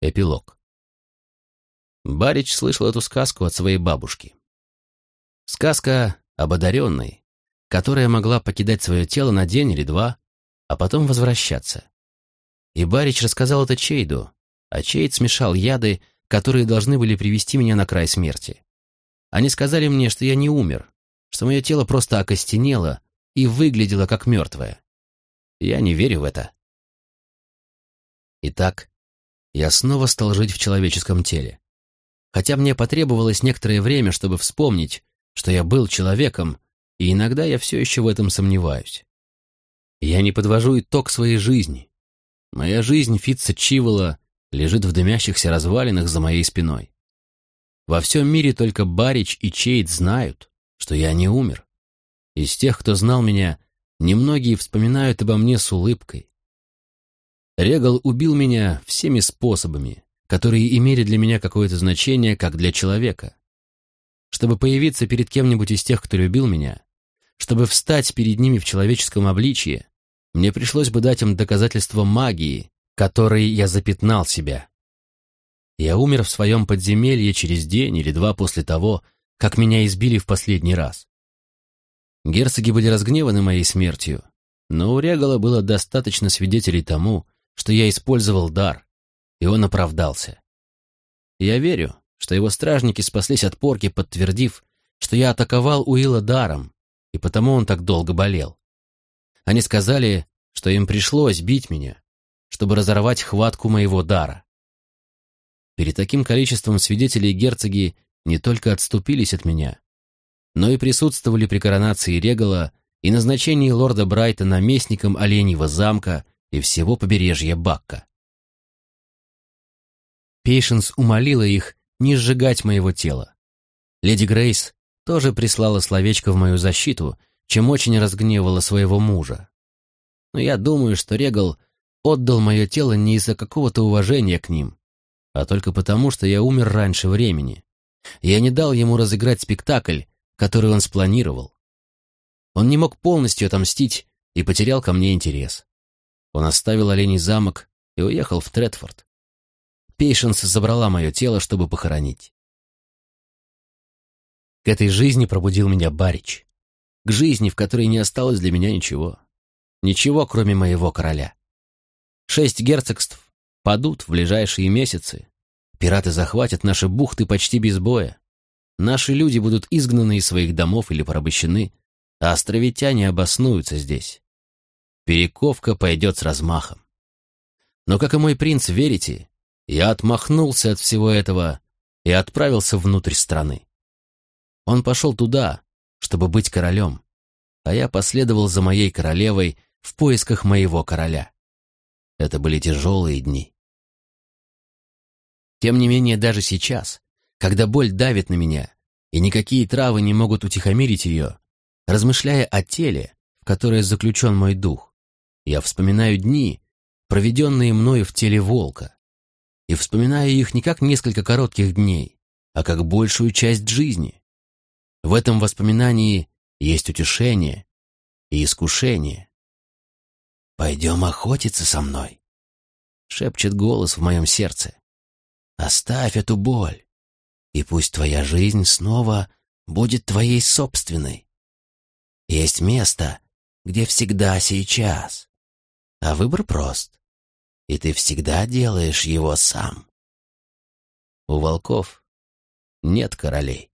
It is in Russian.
Эпилог. Барич слышал эту сказку от своей бабушки. Сказка об одаренной, которая могла покидать свое тело на день или два, а потом возвращаться. И Барич рассказал это Чейду, а Чейд смешал яды, которые должны были привести меня на край смерти. Они сказали мне, что я не умер, что мое тело просто окостенело и выглядело как мертвое. Я не верю в это. Итак, я снова стал жить в человеческом теле. Хотя мне потребовалось некоторое время, чтобы вспомнить, что я был человеком, и иногда я все еще в этом сомневаюсь. Я не подвожу итог своей жизни. Моя жизнь Фитца Чивола лежит в дымящихся развалинах за моей спиной. Во всем мире только Барич и Чейд знают, что я не умер. Из тех, кто знал меня, немногие вспоминают обо мне с улыбкой. Регал убил меня всеми способами, которые имели для меня какое-то значение, как для человека. Чтобы появиться перед кем-нибудь из тех, кто любил меня, чтобы встать перед ними в человеческом обличье, мне пришлось бы дать им доказательство магии, которой я запятнал себя. Я умер в своем подземелье через день или два после того, как меня избили в последний раз. Герцоги были разгневаны моей смертью, но у Регала было достаточно свидетелей тому, что я использовал дар, и он оправдался. Я верю, что его стражники спаслись от порки, подтвердив, что я атаковал Уилла даром, и потому он так долго болел. Они сказали, что им пришлось бить меня, чтобы разорвать хватку моего дара. Перед таким количеством свидетелей герцоги не только отступились от меня, но и присутствовали при коронации Регала и назначении лорда Брайта наместником Оленьего замка и всего побережья Бакка. Пейшенс умолила их не сжигать моего тела. Леди Грейс тоже прислала словечко в мою защиту, чем очень разгневала своего мужа. Но я думаю, что Регал отдал мое тело не из-за какого-то уважения к ним, а только потому, что я умер раньше времени. Я не дал ему разыграть спектакль, который он спланировал. Он не мог полностью отомстить и потерял ко мне интерес. Он оставил оленей замок и уехал в Тредфорд. Пейшенс забрала мое тело, чтобы похоронить. К этой жизни пробудил меня Барич. К жизни, в которой не осталось для меня ничего. Ничего, кроме моего короля. Шесть герцогств падут в ближайшие месяцы. Пираты захватят наши бухты почти без боя. Наши люди будут изгнаны из своих домов или порабощены, а островитяне обоснуются здесь. Перековка пойдет с размахом. Но, как и мой принц, верите, я отмахнулся от всего этого и отправился внутрь страны. Он пошел туда, чтобы быть королем, а я последовал за моей королевой в поисках моего короля. Это были тяжелые дни. Тем не менее, даже сейчас, когда боль давит на меня, и никакие травы не могут утихомирить ее, размышляя о теле, в которое заключен мой дух, я вспоминаю дни, проведенные мною в теле волка, и вспоминаю их не как несколько коротких дней, а как большую часть жизни. В этом воспоминании есть утешение и искушение. «Пойдем охотиться со мной», — шепчет голос в моем сердце. «Оставь эту боль, и пусть твоя жизнь снова будет твоей собственной. Есть место, где всегда сейчас, а выбор прост, и ты всегда делаешь его сам». У волков нет королей.